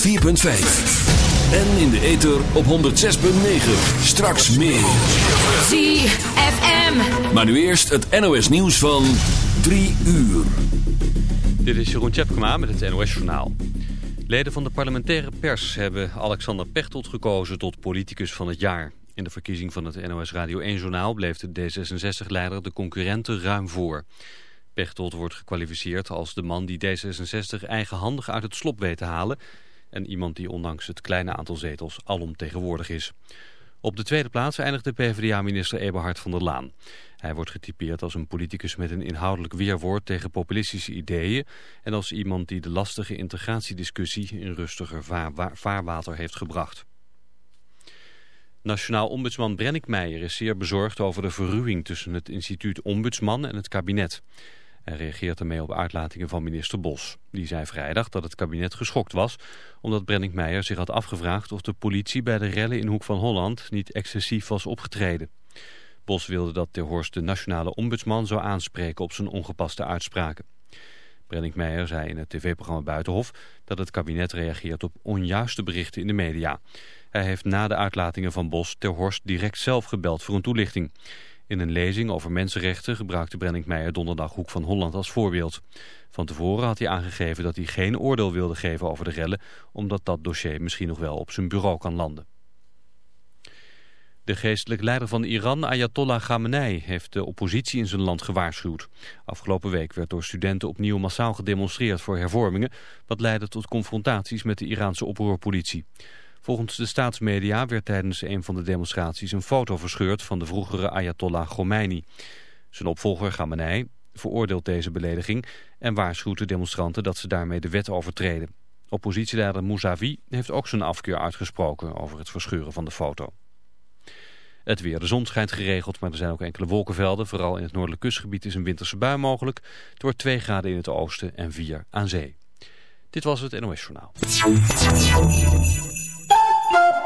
104.5. En in de ether op 106.9. Straks meer. ZFM. Maar nu eerst het NOS nieuws van 3 uur. Dit is Jeroen Tjepkema met het NOS Journaal. Leden van de parlementaire pers hebben Alexander Pechtold gekozen tot politicus van het jaar. In de verkiezing van het NOS Radio 1-journaal bleef de D66-leider de concurrenten ruim voor. Pechtold wordt gekwalificeerd als de man die D66 eigenhandig uit het slop weet te halen... en iemand die ondanks het kleine aantal zetels alomtegenwoordig is. Op de tweede plaats eindigde PvdA-minister Eberhard van der Laan. Hij wordt getypeerd als een politicus met een inhoudelijk weerwoord tegen populistische ideeën... en als iemand die de lastige integratiediscussie in rustiger vaarwater heeft gebracht. Nationaal ombudsman Brennick Meijer is zeer bezorgd over de verruwing tussen het instituut Ombudsman en het kabinet. Hij reageert ermee op uitlatingen van minister Bos. Die zei vrijdag dat het kabinet geschokt was... omdat Brennick Meijer zich had afgevraagd of de politie bij de rellen in Hoek van Holland... niet excessief was opgetreden. Bos wilde dat Ter Horst de nationale ombudsman zou aanspreken op zijn ongepaste uitspraken. Brennick Meijer zei in het tv-programma Buitenhof... dat het kabinet reageert op onjuiste berichten in de media. Hij heeft na de uitlatingen van Bos Ter Horst direct zelf gebeld voor een toelichting... In een lezing over mensenrechten gebruikte Brennick Meijer donderdag Hoek van Holland als voorbeeld. Van tevoren had hij aangegeven dat hij geen oordeel wilde geven over de rellen, omdat dat dossier misschien nog wel op zijn bureau kan landen. De geestelijk leider van Iran, Ayatollah Khamenei, heeft de oppositie in zijn land gewaarschuwd. Afgelopen week werd door studenten opnieuw massaal gedemonstreerd voor hervormingen, wat leidde tot confrontaties met de Iraanse oproerpolitie. Volgens de staatsmedia werd tijdens een van de demonstraties een foto verscheurd van de vroegere Ayatollah Khomeini. Zijn opvolger Khamenei veroordeelt deze belediging en waarschuwt de demonstranten dat ze daarmee de wet overtreden. Oppositieleider Mousavi heeft ook zijn afkeur uitgesproken over het verscheuren van de foto. Het weer. De zon schijnt geregeld, maar er zijn ook enkele wolkenvelden. Vooral in het noordelijk kustgebied is een winterse bui mogelijk. Het wordt 2 graden in het oosten en 4 aan zee. Dit was het NOS Journaal.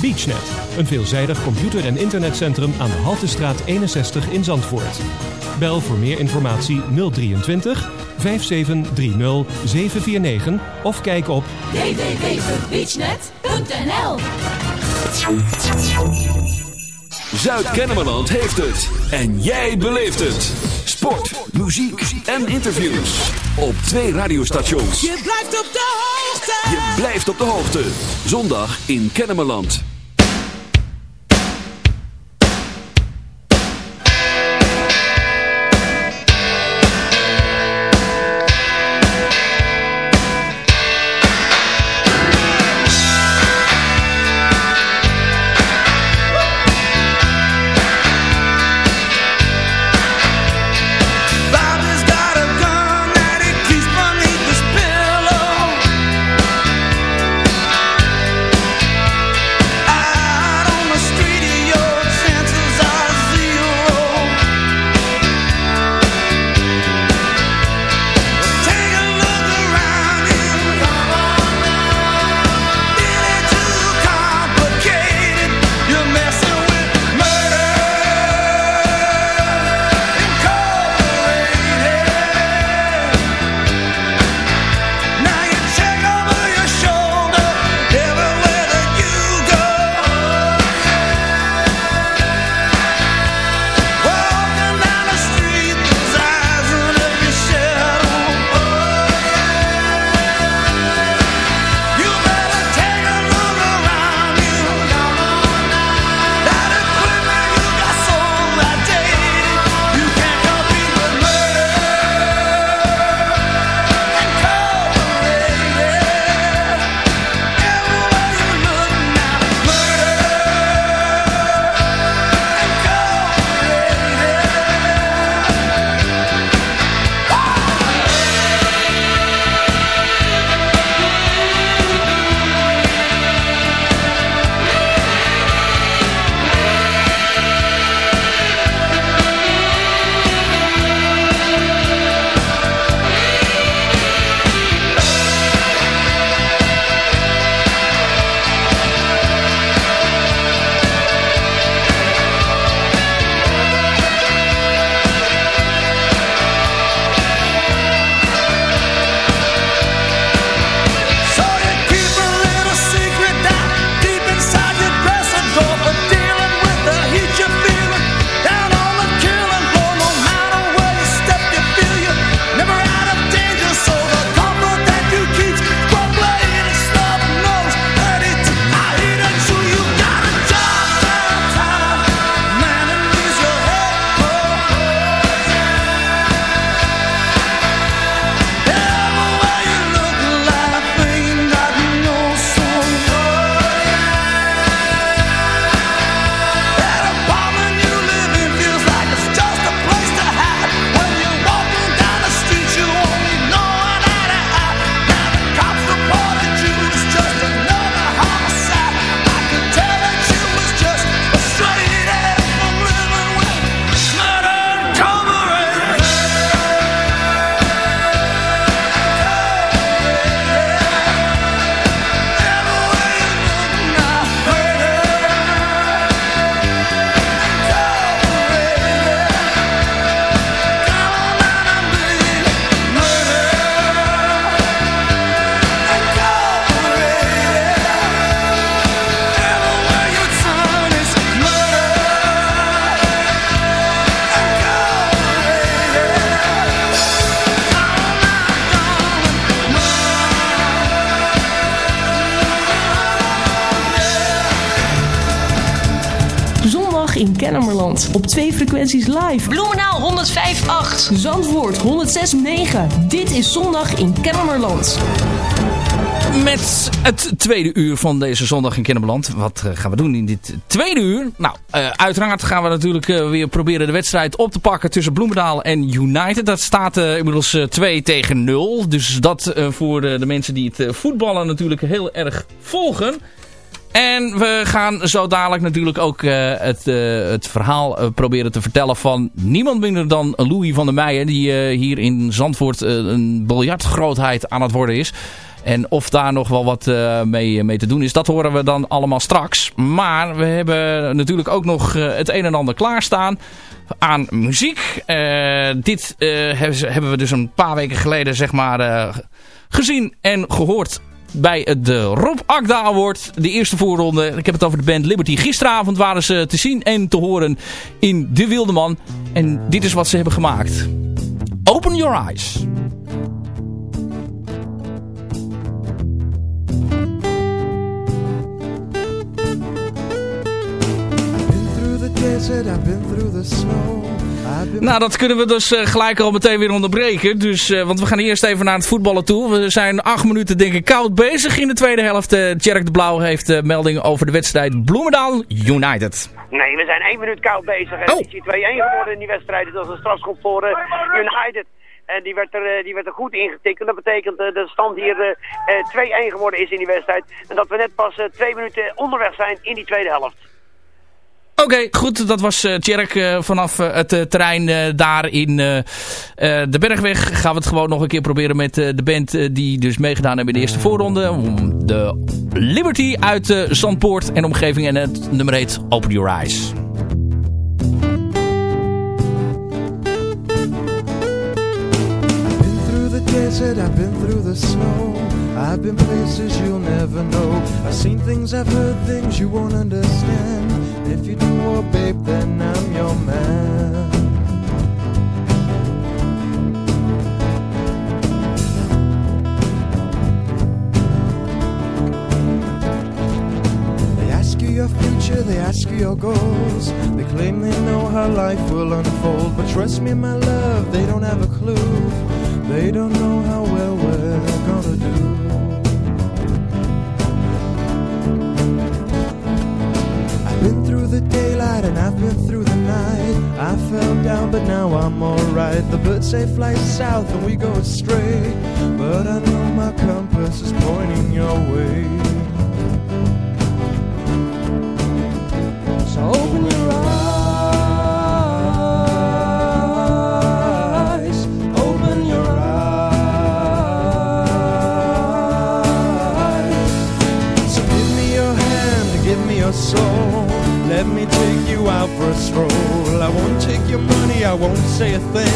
BeachNet, een veelzijdig computer- en internetcentrum aan de Haltestraat 61 in Zandvoort. Bel voor meer informatie 023 5730 749 of kijk op www.beachnet.nl Zuid-Kennemerland heeft het. En jij beleeft het. Sport, muziek en interviews. Op twee radiostations. Je blijft op de hoogte. Je blijft op de hoogte. Zondag in Kennemerland. Twee frequenties live. Bloemenaal 105.8. Zandvoort 106.9. Dit is zondag in Kennemerland. Met het tweede uur van deze zondag in Kennemerland. Wat uh, gaan we doen in dit tweede uur? Nou, uh, uiteraard gaan we natuurlijk uh, weer proberen de wedstrijd op te pakken tussen Bloemendaal en United. Dat staat inmiddels 2 tegen 0. Dus dat voor de mensen die het voetballen natuurlijk heel erg volgen. En we gaan zo dadelijk natuurlijk ook uh, het, uh, het verhaal uh, proberen te vertellen van niemand minder dan Louis van der Meijen. Die hier in Zandvoort een biljartgrootheid aan het worden is. En of daar nog wel wat mee, mee te doen is, dat horen we dan allemaal straks. Maar we hebben natuurlijk ook nog het een en ander klaarstaan aan muziek. dit hebben we dus een paar weken geleden zeg maar gezien en gehoord bij de Rob Akda Award. De eerste voorronde. Ik heb het over de band Liberty. Gisteravond waren ze te zien en te horen in De Wildeman. En dit is wat ze hebben gemaakt. Open Your Eyes. I've been through the snow. Nou, dat kunnen we dus uh, gelijk al meteen weer onderbreken. Dus, uh, want we gaan eerst even naar het voetballen toe. We zijn acht minuten denk ik koud bezig in de tweede helft. Uh, de Blauw heeft melding over de wedstrijd Bloemendaal United. Nee, we zijn één minuut koud bezig. Het oh. is 2-1 geworden in die wedstrijd. Het was een strafschop voor United. En die werd, er, die werd er goed ingetikt. En dat betekent dat de stand hier 2-1 geworden is in die wedstrijd. En dat we net pas twee minuten onderweg zijn in die tweede helft. Oké, goed. Dat was uh, Tjerk uh, vanaf uh, het terrein daar in de Bergweg. Gaan we het gewoon nog een keer proberen met de band die dus meegedaan hebben in de eerste voorronde. Om de Liberty uit Zandpoort en omgeving. En het nummer heet Open Your Eyes. desert, I've been through the snow. I've been places you'll never know. I've seen things, I've heard things you won't understand. If you do, oh babe, then I'm your man. They ask you your future, they ask you your goals. They claim they know how life will unfold. But trust me, my love, they don't have a clue. They don't know how well we're daylight and I've been through the night. I fell down, but now I'm alright. The birds say fly south and we go astray. But I know my compass is pointing your way. So open your eyes, open your eyes. So give me your hand, give me your soul. Let me take you out for a stroll. I won't take your money, I won't say a thing.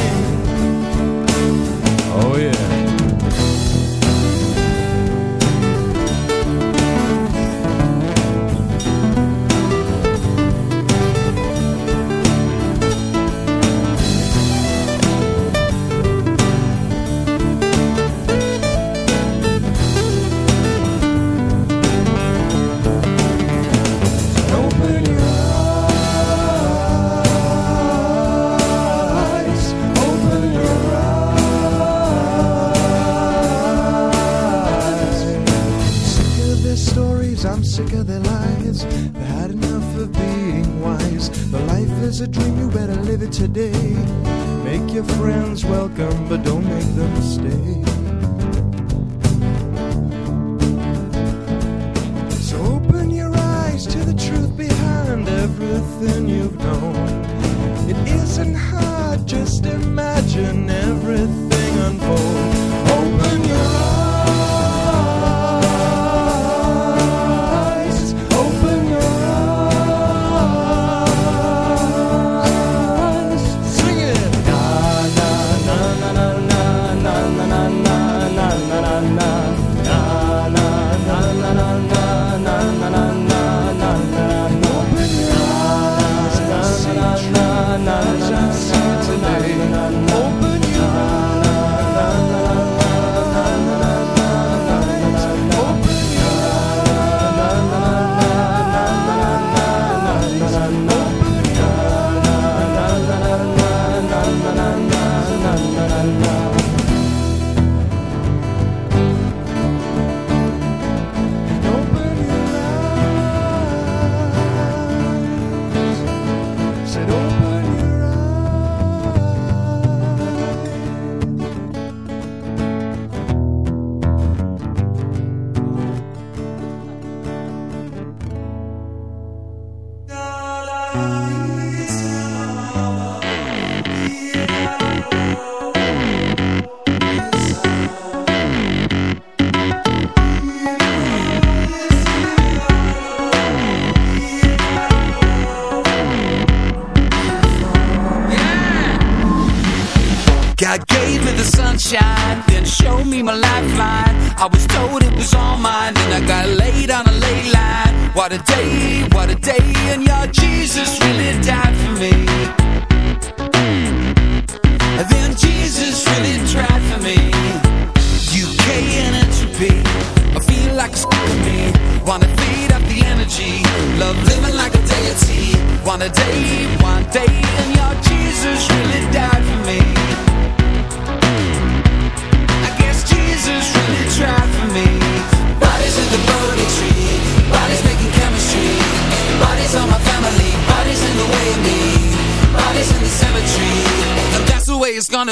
Oh, yeah.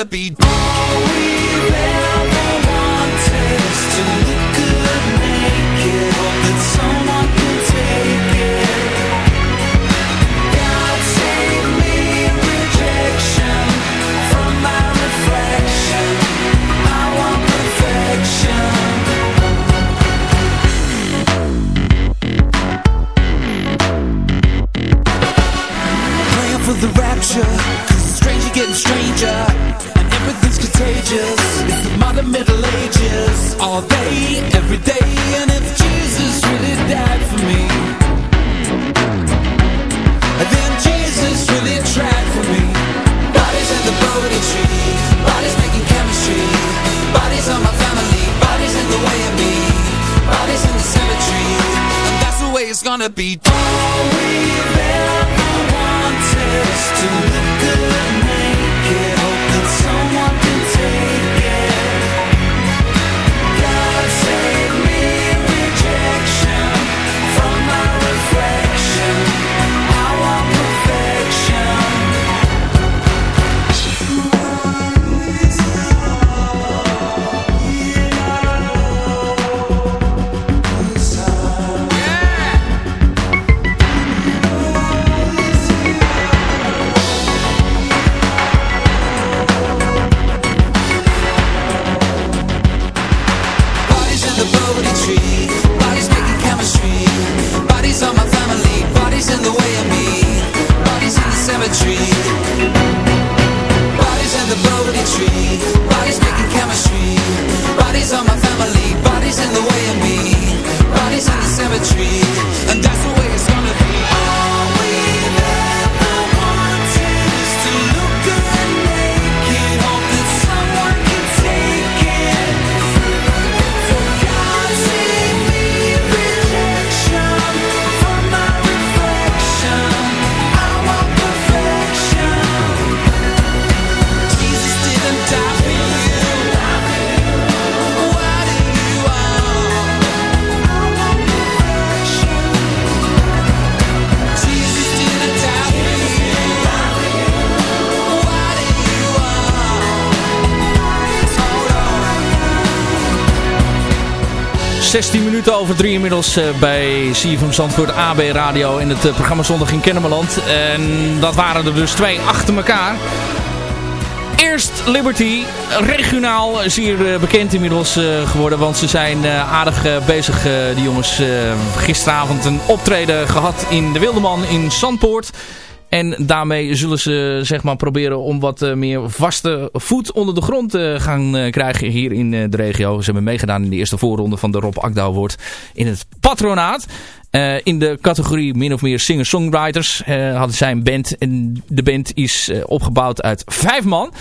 Gonna be. Be. Drie inmiddels eh, bij CFM Zandvoort AB Radio in het eh, programma Zondag in Kennemerland. En dat waren er dus twee achter elkaar. Eerst Liberty, regionaal zeer eh, bekend inmiddels geworden, want ze zijn aardig bezig, die jongens. gisteravond een optreden gehad in de Wildeman in Zandpoort. En daarmee zullen ze zeg maar, proberen om wat eh, meer vaste voet onder de grond te gaan eh, krijgen hier in eh, de regio. Ze hebben meegedaan in de eerste voorronde van de Rob Akda Award in het patronaat. Eh, in de categorie min of meer singer-songwriters eh, hadden zij een band. En de band is eh, opgebouwd uit vijf man.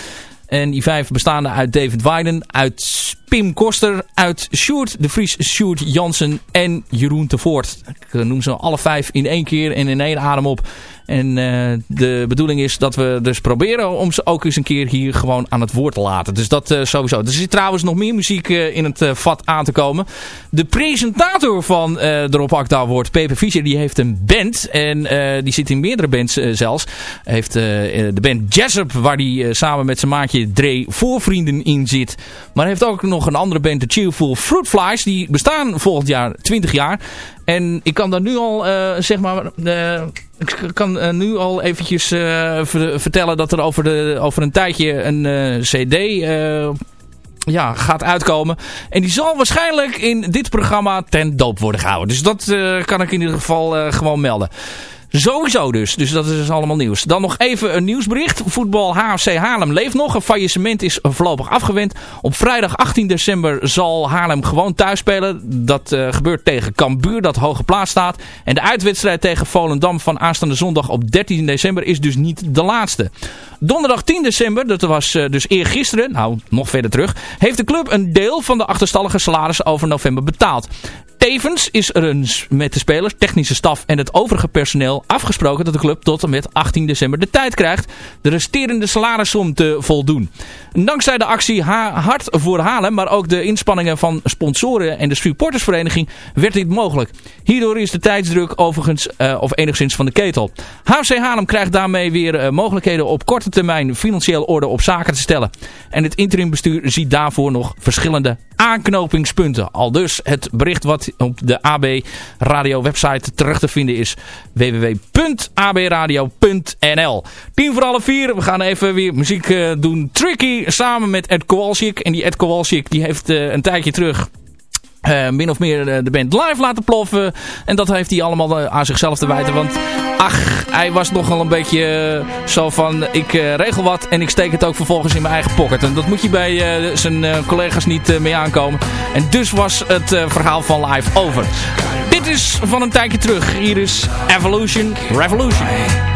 En die vijf bestaande uit David Weiden, uit Pim Koster, uit Sjoerd de Vries, Sjoerd Jansen en Jeroen Tevoort. Ik eh, noem ze alle vijf in één keer en in één adem op. En eh, de bedoeling is dat we dus proberen om ze ook eens een keer hier gewoon aan het woord te laten. Dus dat eh, sowieso. Er zit trouwens nog meer muziek eh, in het vat aan te komen. De presentator van de Rob Award, Pepe Fischer, die heeft een band. En die zit in meerdere bands zelfs. Heeft de band Jessup, waar eh, samen met zijn maatje Dre Voorvrienden in zit. Maar heeft ook nog een andere band, de Cheerful Fruit Flies. Die bestaan volgend jaar 20 jaar. En ik kan daar nu al, eh, zeg maar, eh, ik kan eh, nu al eventjes ver- vertellen dat er over, de, over een tijdje een cd ja, gaat uitkomen. En die zal waarschijnlijk in dit programma ten doop worden gehouden. Dus dat kan ik in ieder geval gewoon melden. Sowieso dus. Dus dat is dus allemaal nieuws. Dan nog even een nieuwsbericht. Voetbal HFC Haarlem leeft nog. Een faillissement is voorlopig afgewend. Op vrijdag 18 december zal Haarlem gewoon thuis spelen. Dat uh, gebeurt tegen Cambuur dat hoge plaats staat. En de uitwedstrijd tegen Volendam van aanstaande zondag op 13 december is dus niet de laatste. Donderdag 10 december, dat was uh, dus eergisteren, nou nog verder terug, heeft de club een deel van de achterstallige salaris over november betaald. Tevens is er een, met de spelers, technische staf en het overige personeel afgesproken dat de club tot en met 18 december de tijd krijgt de resterende salarissom te voldoen. Dankzij de actie ha Hart voor Halen, maar ook de inspanningen van sponsoren en de supportersvereniging werd dit mogelijk. Hierdoor is de tijdsdruk overigens uh, of enigszins van de ketel. HFC Haarlem krijgt daarmee weer uh, mogelijkheden op korte termijn financieel orde op zaken te stellen. En het interimbestuur ziet daarvoor nog verschillende aanknopingspunten. Al dus het bericht wat op de AB Radio website terug te vinden is www.abradio.nl 10 voor alle vier. We gaan even weer muziek uh, doen. Tricky samen met Ed Kowalczyk. En die Ed Kowalczyk die heeft uh, een tijdje terug uh, min of meer de band live laten ploffen. En dat heeft hij allemaal aan zichzelf te wijten. Want ach, hij was nogal een beetje zo van... ik regel wat en ik steek het ook vervolgens in mijn eigen pocket. En dat moet je bij zijn collega's niet mee aankomen. En dus was het verhaal van live over. Dit is van een tijdje terug. Hier is Evolution Revolution.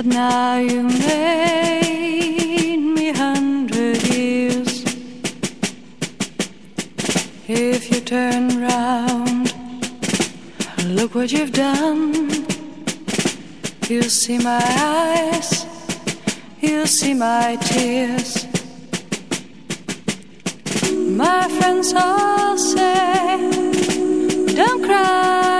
But now you made me hundred years. If you turn round, look what you've done. You'll see my eyes, you'll see my tears. My friends all say, don't cry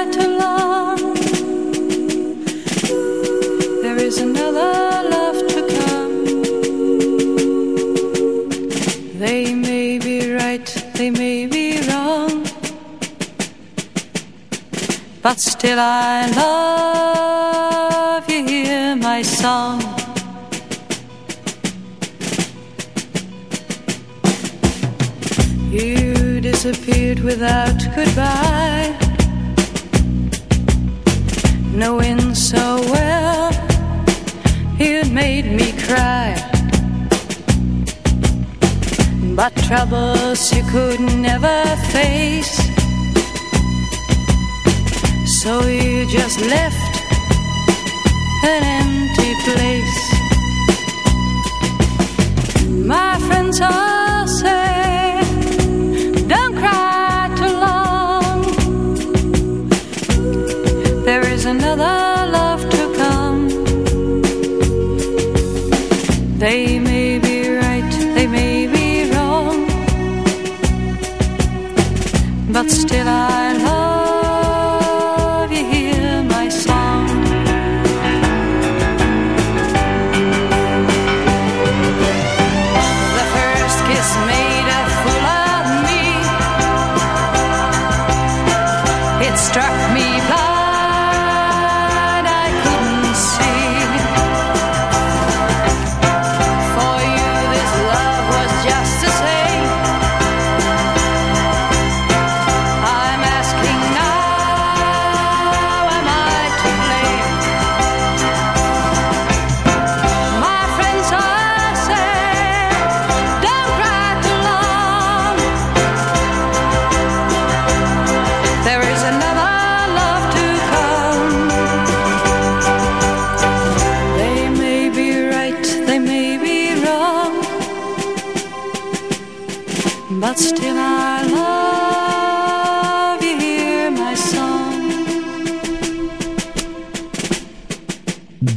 But still I love you, hear my song. You disappeared without goodbye, knowing so well you'd made me cry. But troubles you could never face, so you just left an empty place. My friends all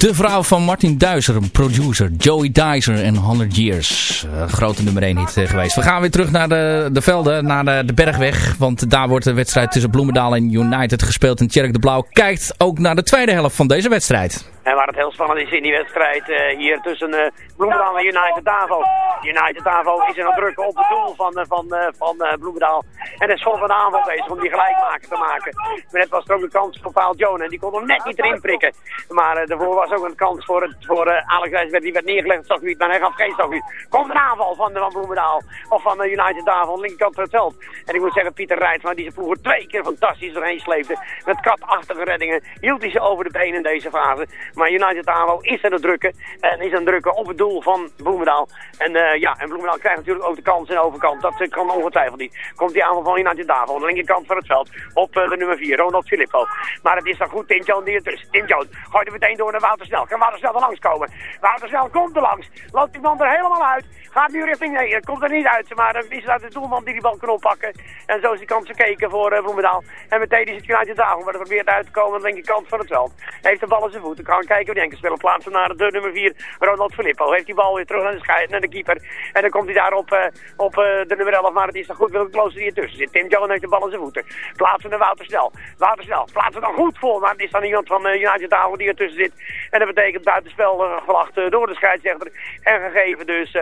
De vrouw van Martin Duizer, producer. Joey Dizer en 100 Years. Eh, grote nummer 1 hit eh, geweest. We gaan weer terug naar de, de velden, naar de, de Bergweg. Want daar wordt de wedstrijd tussen Bloemendaal en United gespeeld. En Tjerk de Blauw kijkt ook naar de tweede helft van deze wedstrijd. En waar het heel spannend is in die wedstrijd eh, hier tussen eh Bloemendaal en United Davo. United Davo is in het drukken op het doel van, eh, van, van Bloemendaal. En is volop een aanval bezig om die gelijkmaker te maken. Maar net was er ook een kans voor Paul Joan en die kon hem net niet erin prikken. Maar daarvoor was ook een kans voor, het, voor Alex Wijsberg. Die werd neergelegd op stokgebied, maar hij gaf geen stokgebied. Komt een aanval van, van Bloemendaal. Of van United Davo de linkerkant van het veld. En ik moet zeggen, Pieter Rijtsma die ze vroeger twee keer fantastisch doorheen sleepte. Met katachtige reddingen hield hij ze over de benen in deze fase. Maar United Davo is aan het drukken. En is aan het drukken op het doel van Bloemendaal. En eh, ja, en Bloemendaal krijgt natuurlijk ook de kans aan de overkant. Dat eh, kan ongetwijfeld niet. Komt die aanval van United Davo aan de linkerkant van het veld. Op eh, de nummer 4, Ronald Filippo. Maar het is dan goed, Tim Jones die ertussen. Tim Jones gooit er meteen door naar Wouter Snel. Kan Wouter Snel er langs komen? Wouter Snel komt er langs. Loopt die man er helemaal uit. Gaat nu richting, nee, het komt er niet uit. Maar dan is het uit de doelman die die bal kan oppakken. En zo is die kans gekeken voor Bloemendaal. En meteen is het United Davo. Maar dat probeert uit te komen aan de linkerkant van het veld. Heeft de bal in zijn voeten. Kan kijken hoe die enkel speler plaatsen naar de nummer 4, Ronald Filippo. Heeft die bal weer terug naar de, schei- naar de keeper. En dan komt hij daar op, eh, op eh, de nummer 11. Maar het is dan goed, Willem Klooster die ertussen zit. Tim Jones heeft de bal in zijn voeten. Plaatsen naar Wouter Snel. Wouter Snel. Plaatsen dan goed voor. Maar het is dan iemand van United Davo die ertussen zit. En dat betekent buitenspel gelacht door de scheidsrechter. En gegeven dus.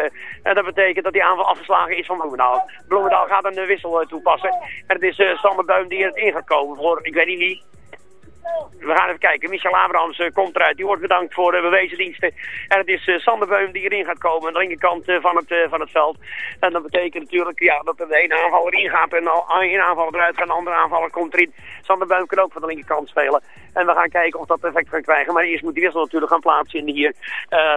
En dat betekent dat die aanval afgeslagen is van Bloemendaal. Bloemendaal gaat een wissel eh, toepassen. En het is eh Sander Beum die er in gaat komen voor, ik weet niet wie. We gaan even kijken. Michel Abrahams uh, komt eruit. Die wordt bedankt voor uh, bewezen diensten. En het is uh, Sander Beum die erin gaat komen aan de linkerkant van, het, van het veld. En dat betekent natuurlijk ja, dat er de ene aanvaller ingaat en één aanvaller eruit gaat. De andere aanvaller komt erin. Sander Beum kan ook van de linkerkant spelen. En we gaan kijken of dat effect kan krijgen. Maar eerst moet die wissel natuurlijk gaan plaatsvinden hier.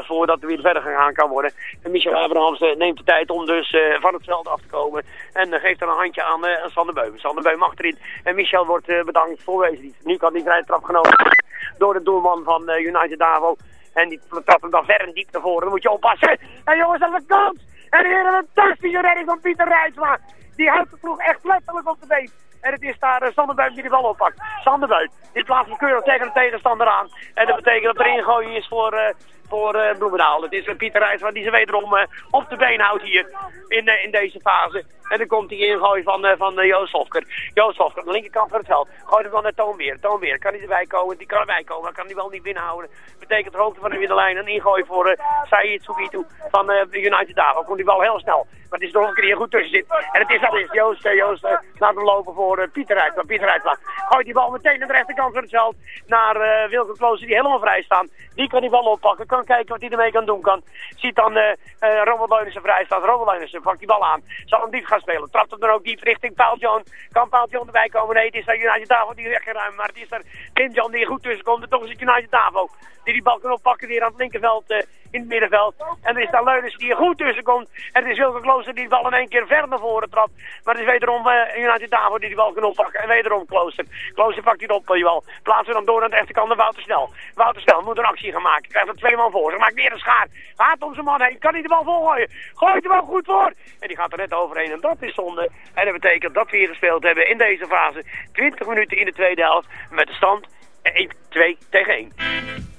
voordat er weer verder gegaan kan worden. En Michel Abrahams neemt de tijd om dus van het veld af te komen. En geeft er een handje aan, Sander Beum. Sander Beum achterin. En Michel wordt bedankt voor bewezen diensten. Nu kan die vrije trap genomen door de doelman van uh, United Davo. En die trapt hem dan ver en diep naar voren. Dan moet je oppassen. En jongens, dat is een kans. En hier een fantastische redding van Pieter Rijsma. Die houdt de ploeg echt letterlijk op de been. En het is daar uh, Sanderbuit die de bal oppakt. Sanderbuit, die plaatst keurig tegen de tegenstander aan. En dat betekent dat er ingooien is voor, uh, voor uh, Bloemendaal. Het is Pieter Rijsma die ze wederom op de been houdt hier in, in deze fase. En dan komt die ingooi van, van Joost Hofker. Joost Hofker aan de linkerkant van het veld. Gooit hem dan naar Toonweer. Toonweer, kan hij erbij komen? Die kan erbij komen. kan hij wel niet binnenhouden. Betekent de hoogte van de middenlijn een ingooi voor uh, Saïd Sugitu van United Davo. Komt die bal heel snel. Maar het is nog een keer goed tussen zit. En het is dat is. Joost, Joost laat hem lopen voor Pieter Rijtla. Pieter Rijtla gooit die bal meteen aan de rechterkant van het veld. Naar Wilke Klooster die helemaal vrij staan. Die kan die bal oppakken. Kan kijken wat hij ermee kan doen kan. Ziet dan uh, uh, Leunissen vrij staan. Robert pakt die bal aan. Zal hem diep gaan spelen. Trapt hem dan ook diep richting Paul. Kan Paul John erbij komen? Nee, het is daar United Davo die weggeruimd. Maar het is er Tim John die er goed tussen komt. En toch is het United Davo die die bal kan oppakken weer aan het linkerveld uh, in het middenveld. En er is daar Leunens die er goed tussen komt. En het is Wilke Klooster die de bal in één keer ver naar voren trapt. Maar het is wederom uh, United Davo die die bal kan oppakken. En wederom Klooster. Klooster pakt die op, die bal. Plaatsen dan door naar de rechterkant naar Wouter Snel. Wouter Snel moet een actie gaan maken. Krijgt er twee man voor. Ze maakt weer een schaar. Gaat om zijn man heen. Kan hij de bal volgooien? Gooit de bal goed voor. En die gaat er net overheen. En dat is zonde. En dat betekent dat we hier gespeeld hebben in deze fase. 20 minuten in de tweede helft. Met de stand 1, 2 tegen 1.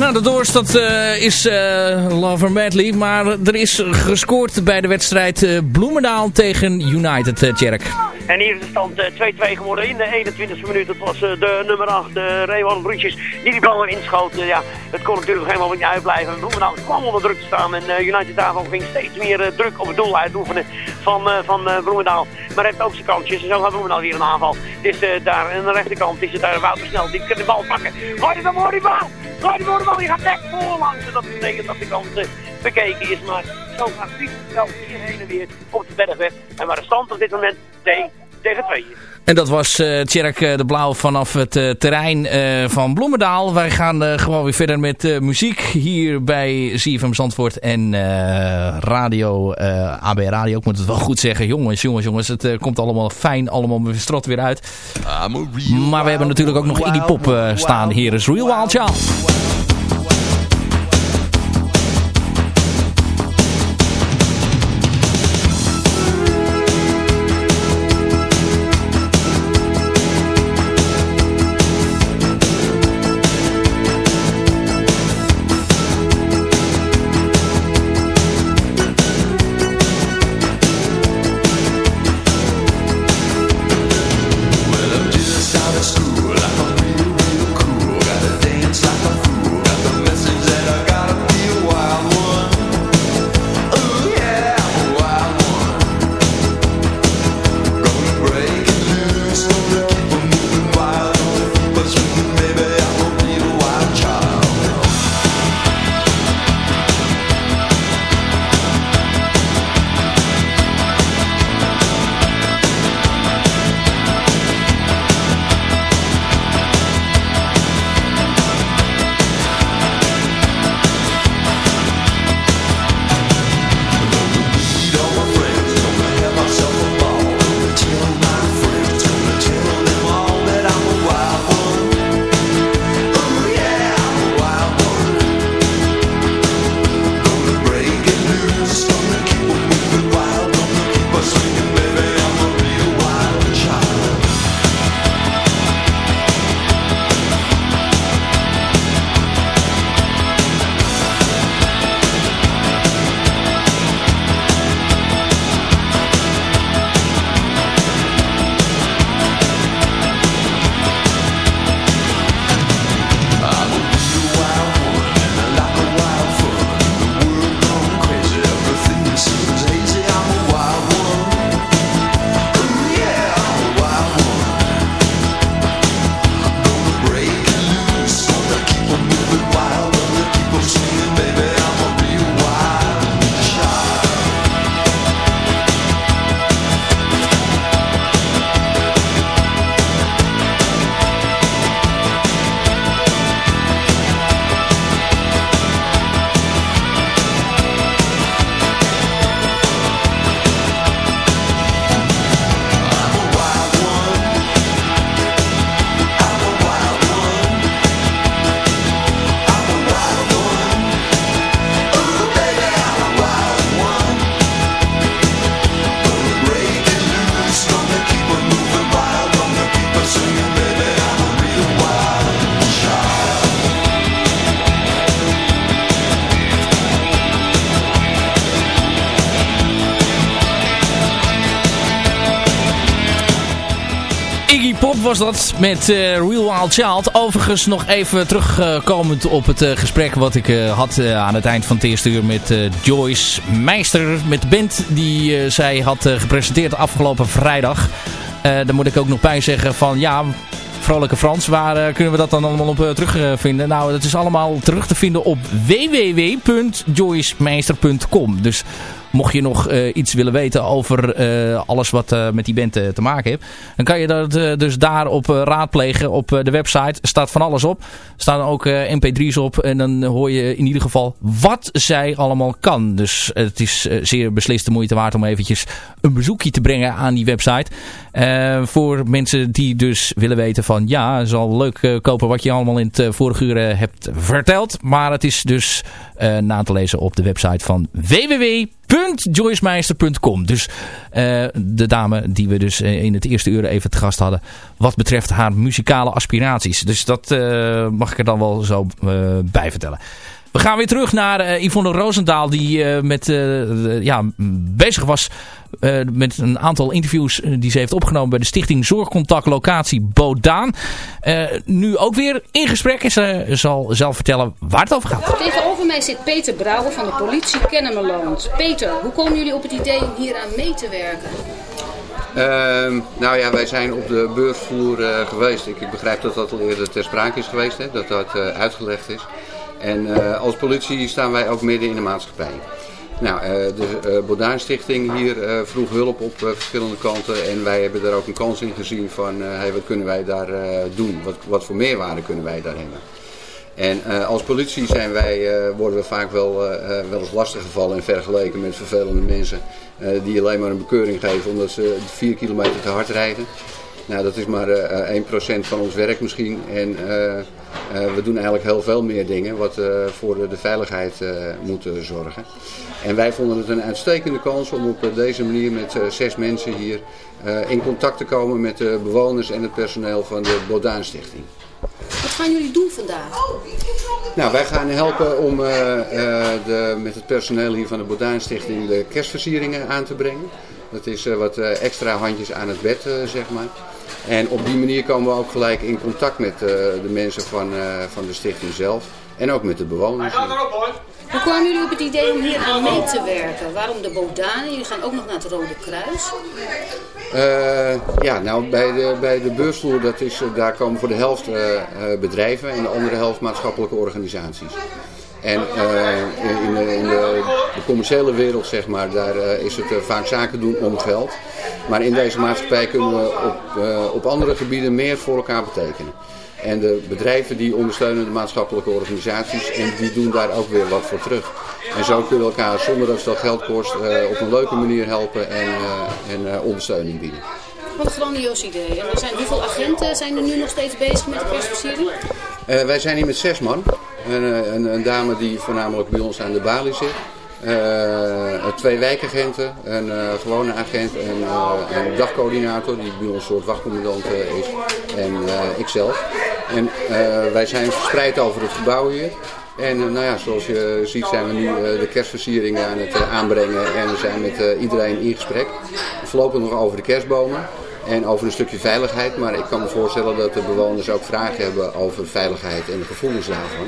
Dat uh, is uh, Lover Madly. Maar er is gescoord bij de wedstrijd uh, Bloemendaal tegen United, uh, Tjerk. En hier is de stand 2-2 geworden in de 21e minuut. Dat was de nummer 8, de Raymond Brutjes, die die bal inschoot. ja, het kon natuurlijk helemaal niet uitblijven. Bloemendaal kwam onder druk te staan en United daarvan ging steeds meer druk op het doel uitoefenen van, van Bloemendaal. Maar heeft ook zijn kansjes. En zo gaat Bloemendaal weer een aanval. Het is daar aan de rechterkant is het daar Wouter Snel. Die kan de bal pakken. Gooi die dan voor die bal! Gooi die bal! Die gaat net voorlangs. En dat betekent dat de kans bekeken is. Maar zo gaat Piet hier heen en weer op de bergweg. En waar de stand op dit moment 2 tegen 2 is. En dat was uh, Tjerk de Blauw vanaf het uh, terrein uh, van Bloemendaal. Wij gaan gewoon weer verder met muziek hier bij ZFM Zandvoort en radio, AB Radio. Ik moet het wel goed zeggen. Jongens, jongens, jongens. Het komt allemaal fijn, allemaal strot weer uit. Maar we hebben natuurlijk ook nog Iggy Pop staan. Hier is Real Wild Child. Was dat met uh, Real Wild Child. Overigens nog even terugkomend op het uh, gesprek wat ik uh, had aan het eind van het eerste uur met Joyce Meister. Met de band die zij had gepresenteerd afgelopen vrijdag. daar moet ik ook nog bij zeggen van ja, Vrolijke Frans. Waar kunnen we dat dan allemaal op terugvinden? nou, dat is allemaal terug te vinden op www.joycemeister.com. Dus mocht je nog uh, iets willen weten over uh, alles wat uh, met die band te maken heeft. Dan kan je dat dus daarop raadplegen. Op de website staat van alles op. Er staan ook mp3's op. En dan hoor je in ieder geval wat zij allemaal kan. Dus het is zeer beslist de moeite waard om eventjes een bezoekje te brengen aan die website. voor mensen die dus willen weten van ja, het leuk kopen wat je allemaal in het vorige uur hebt verteld. Maar het is dus na te lezen op de website van www www.joycemeister.com. Dus uh, de dame die we dus eh, in het eerste uur even te gast hadden. Wat betreft haar muzikale aspiraties. Dus dat uh, mag ik er dan wel zo bij vertellen. We gaan weer terug naar uh, Yvonne Roosendaal die uh, met, uh, ja, bezig was met een aantal interviews die ze heeft opgenomen bij de stichting Zorgcontact Locatie Bodaan. nu ook weer in gesprek en ze zal zelf vertellen waar het over gaat. Tegenover mij zit Peter Brouwer van de politie Kennemerland. Peter, hoe komen jullie op het idee om hier aan mee te werken? Uh, nou ja, wij zijn op de beursvloer uh, geweest. Ik, ik, begrijp dat dat al eerder ter sprake is geweest, hè, dat dat uh, uitgelegd is. En uh, als politie staan wij ook midden in de maatschappij. Nou, de Bodaan Stichting hier vroeg hulp op verschillende kanten. En wij hebben daar ook een kans in gezien van, hey, wat kunnen wij daar doen? Wat, wat voor meerwaarde kunnen wij daar hebben? En als politie zijn wij, worden we vaak wel, uh, wel eens lastig gevallen en vergeleken met vervelende mensen die alleen maar een bekeuring geven omdat ze 4 kilometer te hard rijden. Nou, dat is maar 1% van ons werk misschien. En we doen eigenlijk heel veel meer dingen wat voor de, de veiligheid moeten zorgen. En wij vonden het een uitstekende kans om op deze manier met zes mensen hier in contact te komen met de bewoners en het personeel van de Bodaan Stichting. Wat gaan jullie doen vandaag? Nou, wij gaan helpen om uh, uh, de, met het personeel hier van de Bodaan Stichting de kerstversieringen aan te brengen. Dat is uh, wat extra handjes aan het bed, zeg maar. En op die manier komen we ook gelijk in contact met de mensen van, van de stichting zelf. En ook met de bewoners. Hij gaat erop hoor! Hoe kwamen jullie op het idee om hier aan mee te werken? Waarom de Bodanen? Jullie gaan ook nog naar het Rode Kruis. Uh, ja, nou bij de, bij de beursvloer, dat is, daar komen voor de helft uh, bedrijven en de andere helft maatschappelijke organisaties. En uh, in, de, in de, commerciële wereld, zeg maar, daar is het vaak zaken doen om geld. Maar in deze maatschappij kunnen we op, op andere gebieden meer voor elkaar betekenen. En de bedrijven die ondersteunen de maatschappelijke organisaties en die doen daar ook weer wat voor terug. En zo kunnen we elkaar zonder dat het geld kost op een leuke manier helpen en, en ondersteuning bieden. Wat een grandioos idee. En er zijn, hoeveel agenten zijn er nu nog steeds bezig met de kerstversiering? wij zijn hier met zes man. Een, een, een, dame die voornamelijk bij ons aan de balie zit. twee wijkagenten, een gewone agent en een dagcoördinator die bij ons een soort wachtcommandant is. En ikzelf. En wij zijn verspreid over het gebouw hier. En nou ja, zoals je ziet zijn we nu de kerstversieringen aan het aanbrengen en we zijn met iedereen in gesprek. Voorlopig nog over de kerstbomen en over een stukje veiligheid. Maar ik kan me voorstellen dat de bewoners ook vragen hebben over veiligheid en de gevoelens daarvan.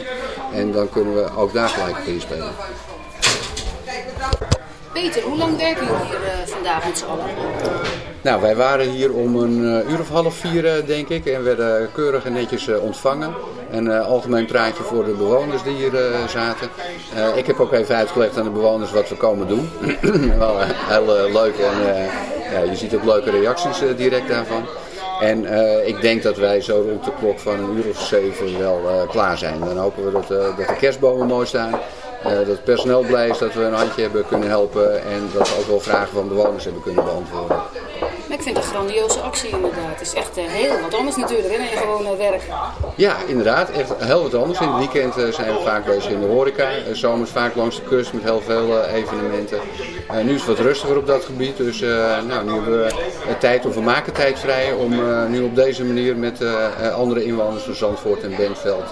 En dan kunnen we ook daar gelijk op inspelen. Peter, hoe lang werken jullie hier uh, vandaag met z'n allen? Nou, wij waren hier om een uh, uur of half vier, uh, denk ik, en werden keurig en netjes ontvangen. Een algemeen praatje voor de bewoners die hier zaten. ik heb ook even uitgelegd aan de bewoners wat we komen doen. Wel heel leuk en je ziet ook leuke reacties direct daarvan. En ik denk dat wij zo rond de klok van een uur of zeven wel klaar zijn. Dan hopen we dat, dat de kerstbomen mooi staan. Dat het personeel blij is dat we een handje hebben kunnen helpen en dat we ook wel vragen van bewoners hebben kunnen beantwoorden. Ik vind het een grandioze actie inderdaad. Het is echt uh, heel wat anders natuurlijk dan je gewoon werk. Ja, inderdaad. Echt heel wat anders. In het weekend uh, zijn we vaak bezig in de horeca. zomers vaak langs de kust met heel veel evenementen. nu is het wat rustiger op dat gebied. Dus nou, nu hebben we tijd of we maken tijd vrij om nu op deze manier met andere inwoners van Zandvoort en Bentveld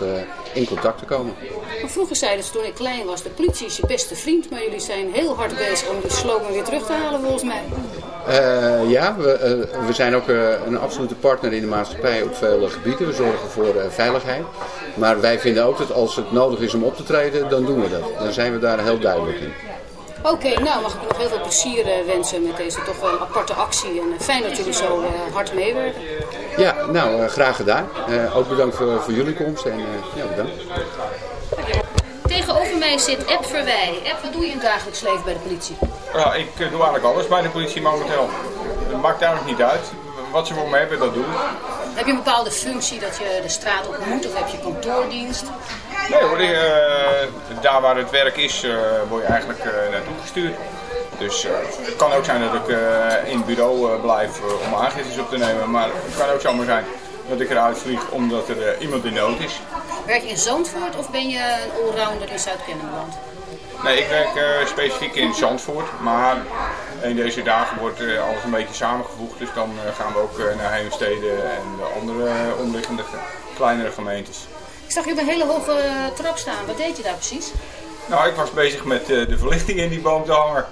in contact te komen. Maar vroeger zeiden ze toen ik klein was, de politie is je beste vriend. Maar jullie zijn heel hard bezig om die slogan weer terug te halen volgens mij. Uh, ja, we, uh, we zijn ook uh, een absolute partner in de maatschappij op vele gebieden. We zorgen voor veiligheid. Maar wij vinden ook dat als het nodig is om op te treden, dan doen we dat. Dan zijn we daar heel duidelijk in. Oké, okay, nou mag ik nog heel veel plezier wensen met deze toch wel aparte actie. En fijn dat jullie zo hard meewerken. Ja, nou graag gedaan. ook bedankt voor, voor jullie komst en ja, bedankt. Tegenover mij zit Eb Verwij. Eb, wat doe je in het dagelijks leven bij de politie? Ja, ik doe eigenlijk alles bij de politie momenteel. Het maakt eigenlijk niet uit. Wat ze voor me hebben, dat doe ik. Heb je een bepaalde functie dat je de straat op moet of heb je kantoordienst? Nee hoor, uh, daar waar het werk is, uh, word je eigenlijk uh, naartoe gestuurd. Dus het kan ook zijn dat ik in het bureau blijf om aangiftes op te nemen. Maar het kan ook zomaar zijn dat ik eruit vlieg omdat er iemand in nood is. Werk je in Zandvoort of ben je een allrounder in Zuid-Kennemerland? Nee, ik werk specifiek in Zandvoort, maar in deze dagen wordt alles een beetje samengevoegd. Dus dan gaan we ook naar Heemstede en de andere omliggende kleinere gemeentes. Ik zag je op een hele hoge eh, trap staan. Wat deed je daar precies? Nou, ik was bezig met eh, de verlichting in die boom te hangen.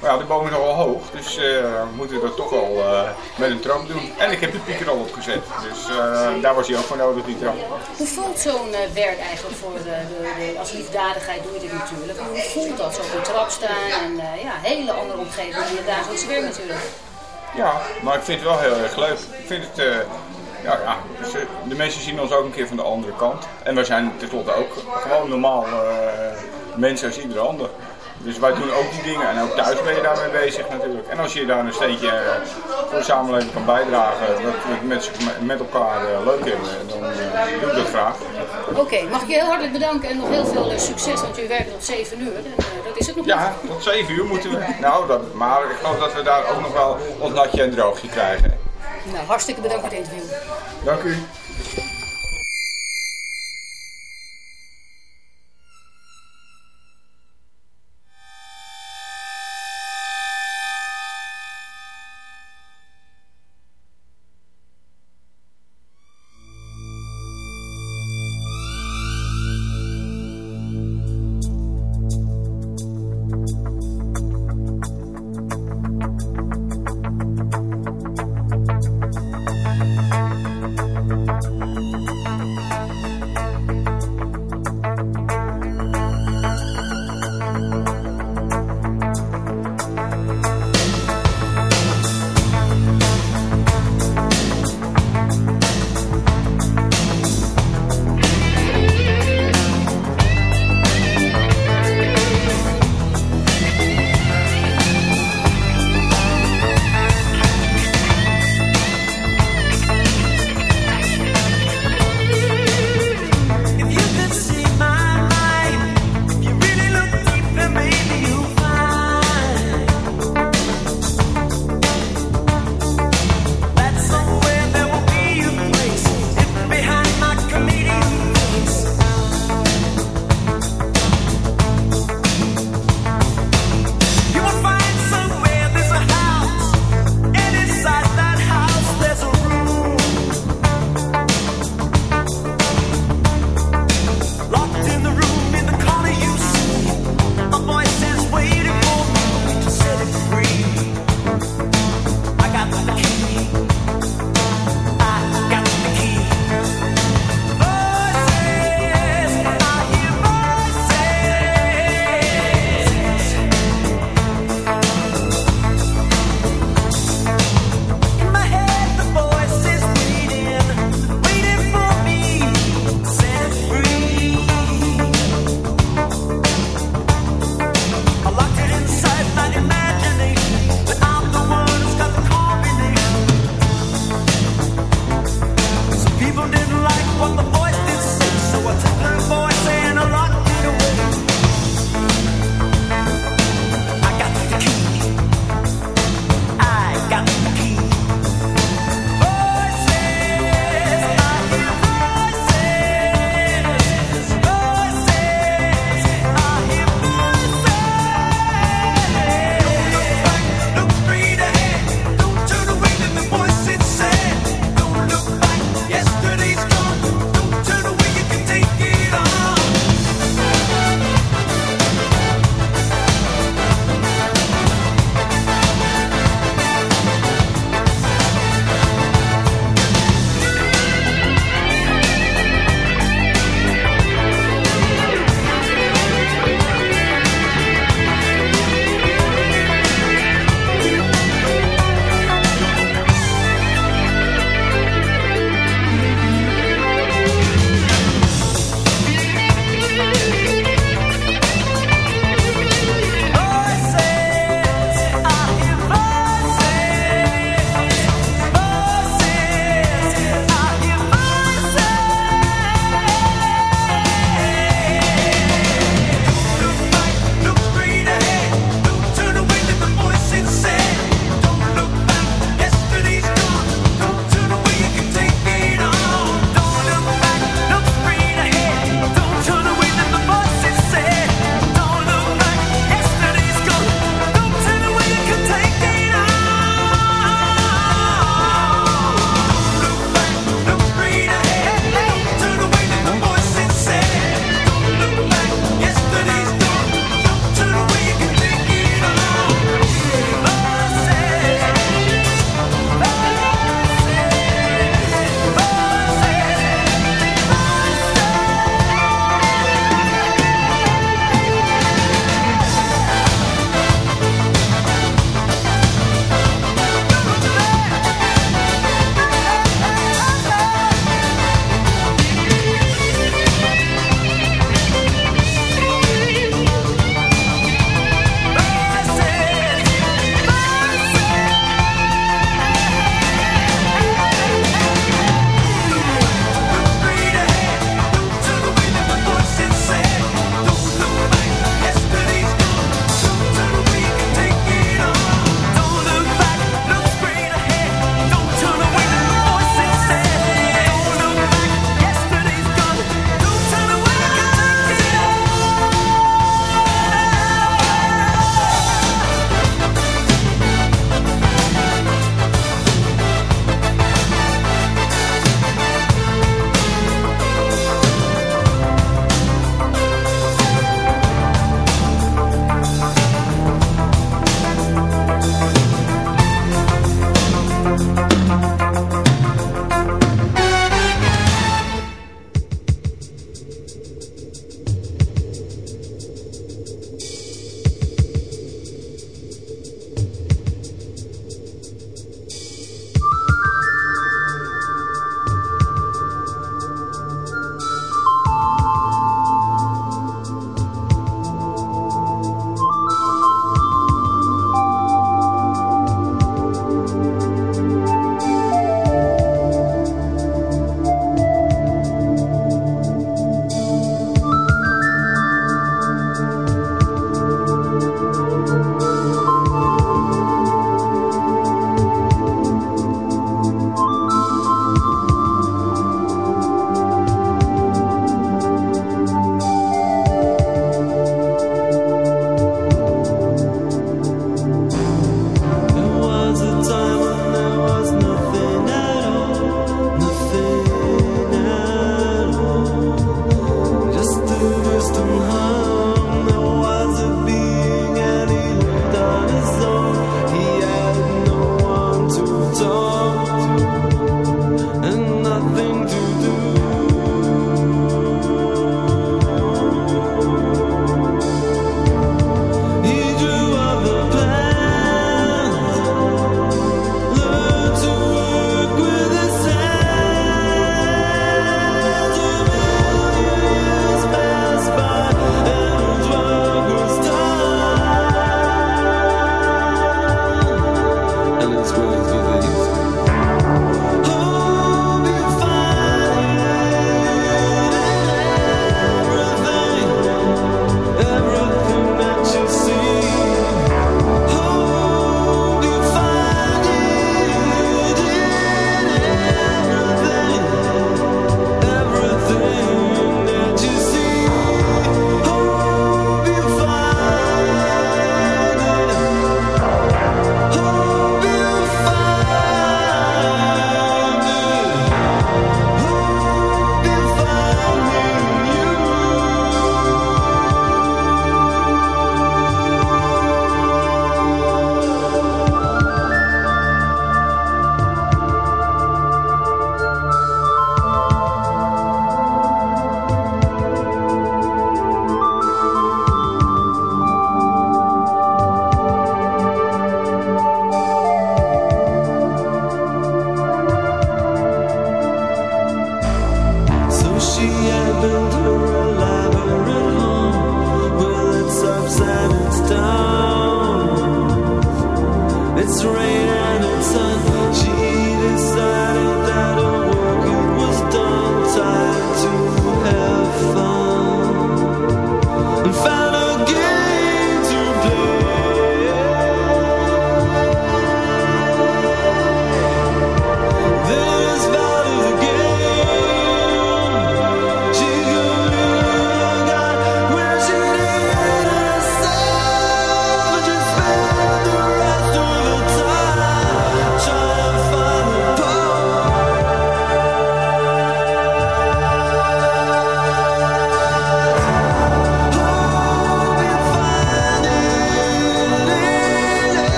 Maar ja, de boom is al wel hoog, dus eh, we moeten dat toch wel eh, met een trap doen. En ik heb de pieker al opgezet, dus eh, daar was hij ook voor nodig, die trap. Hoe voelt zo'n werk eigenlijk voor de, de, de- als liefdadigheid doe je dit natuurlijk. Hoe voelt dat zo op een trap staan en ja, hele andere omgeving dan je dagelijks werk natuurlijk. Ja, maar ik vind het wel heel erg leuk. Ik vind het, ja, ja, dus, eh, de mensen zien ons ook een keer van de andere kant. En wij zijn tenslotte ook gewoon normaal eh, mensen als ieder ander. Dus wij doen ook die dingen en ook thuis ben je daarmee bezig natuurlijk. En als je daar een steentje eh, voor de samenleving kan bijdragen, dat we het met, met elkaar leuk hebben, dan doe ik dat graag. Oké, mag ik je heel hartelijk bedanken en nog heel veel succes, want jullie werken tot 7 uur. En, dat is het nog Ja, tot 7 uur moeten we. Nou, dat, maar ik geloof dat we daar ook nog wel ons natje en droogje krijgen. Nou, hartstikke bedankt voor het interview. Dank u.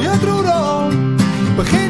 Gooi het roer om, begin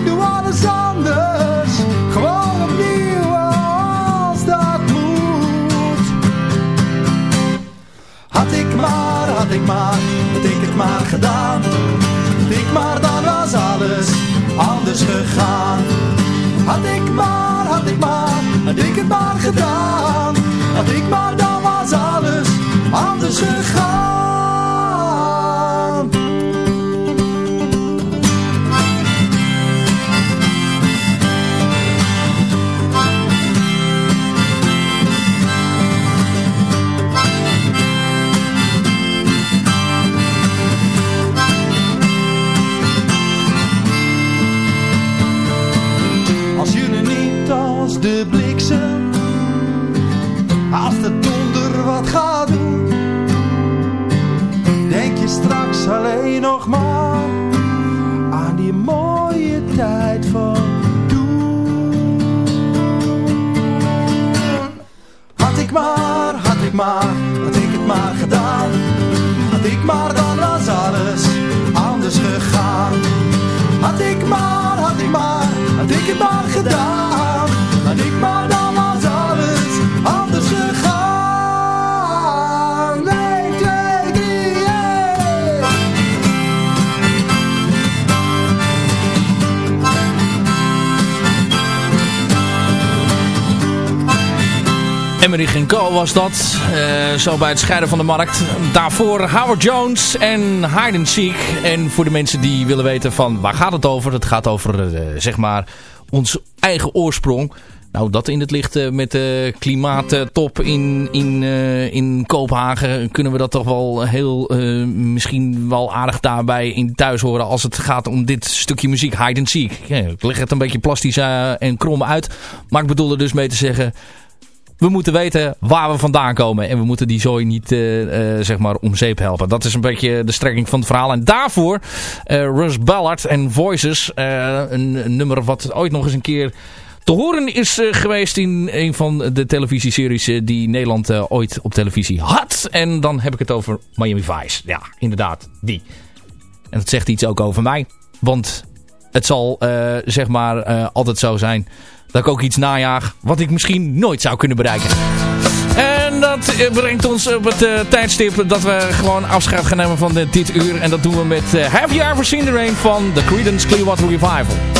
was dat. eh, zo bij het scheiden van de markt. Daarvoor Howard Jones en Hide Seek. En voor de mensen die willen weten van waar gaat het over? Het gaat over eh, zeg maar ons eigen oorsprong. Nou, dat in het licht eh, met de klimaattop in, in, in Kopenhagen kunnen we dat toch wel heel, misschien wel aardig daarbij in thuis horen als het gaat om dit stukje muziek, hide and seek. Ja, ik leg het een beetje plastisch en krom uit, maar ik bedoel er dus mee te zeggen, we moeten weten waar we vandaan komen. En we moeten die zooi niet eh, eh, zeg maar om zeep helpen. Dat is een beetje de strekking van het verhaal. En daarvoor eh, Russ Ballard en Voices. een, een nummer wat ooit nog eens een keer te horen is geweest in een van de televisieseries die Nederland ooit op televisie had. En dan heb ik het over Miami Vice. Ja, inderdaad, die. En dat zegt iets ook over mij. Want het zal zeg maar altijd zo zijn dat ik ook iets najaag wat ik misschien nooit zou kunnen bereiken. En dat eh, brengt ons op het eh, tijdstip dat we gewoon afscheid gaan nemen van dit, uur. En dat doen we met eh, Have You Ever Seen The Rain van The Creedence Clearwater Revival.